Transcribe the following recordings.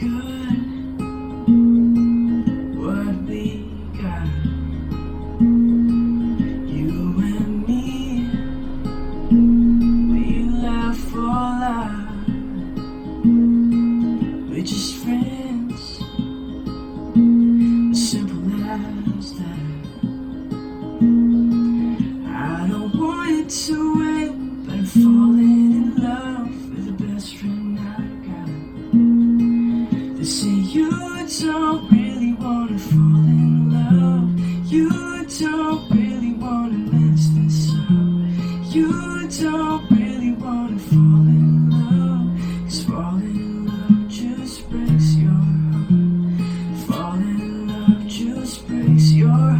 good what we got. You and me, we laugh for life. We're just friends, as simple as that. I don't want it to. You don't really wanna fall in love. You don't really wanna mess this up. You don't really wanna fall in love. Cause falling in love just breaks your heart. Falling in love just breaks your heart.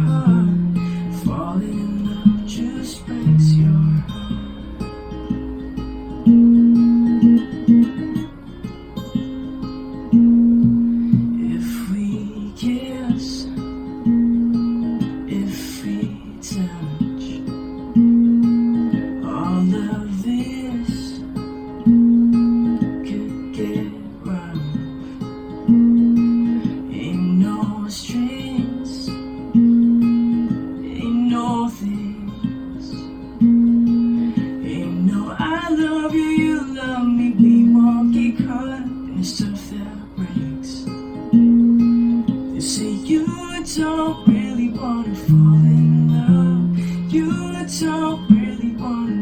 love you, you love me. We won't get caught in the stuff that breaks. They say you don't really wanna fall in love. You don't really wanna.